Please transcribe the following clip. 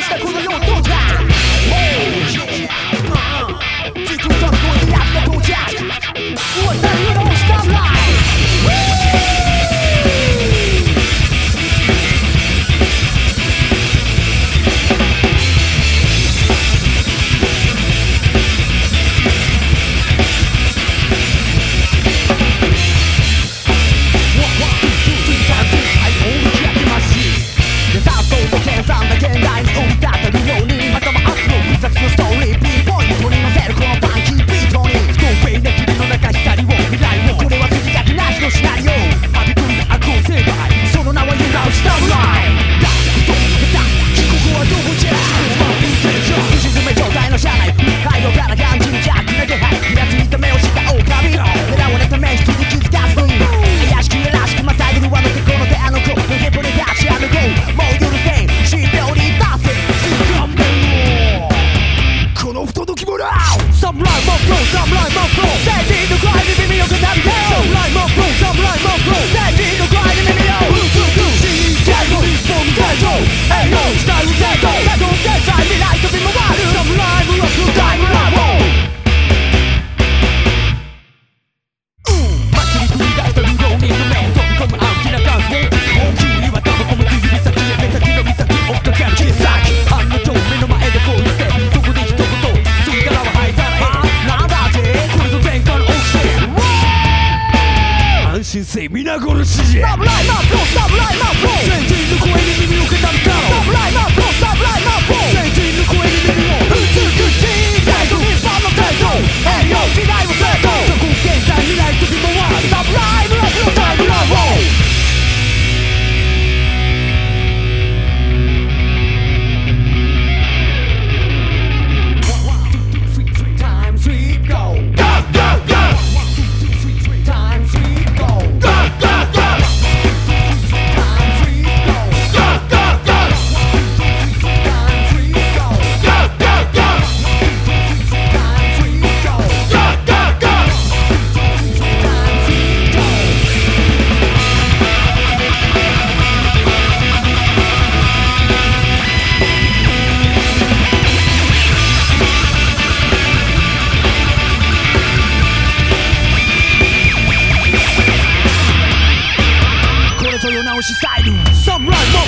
是在空中又动。I'm right, my close. I'm right, my flow. Steady. 生皆殺しじゃ侍マップ侍マップ全人の声に耳を傾けた。侍マップ Some like